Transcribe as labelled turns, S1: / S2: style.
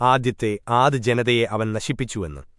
S1: ആദ്യത്തെ ആദ് ജനതയെ അവൻ നശിപ്പിച്ചുവെന്ന്.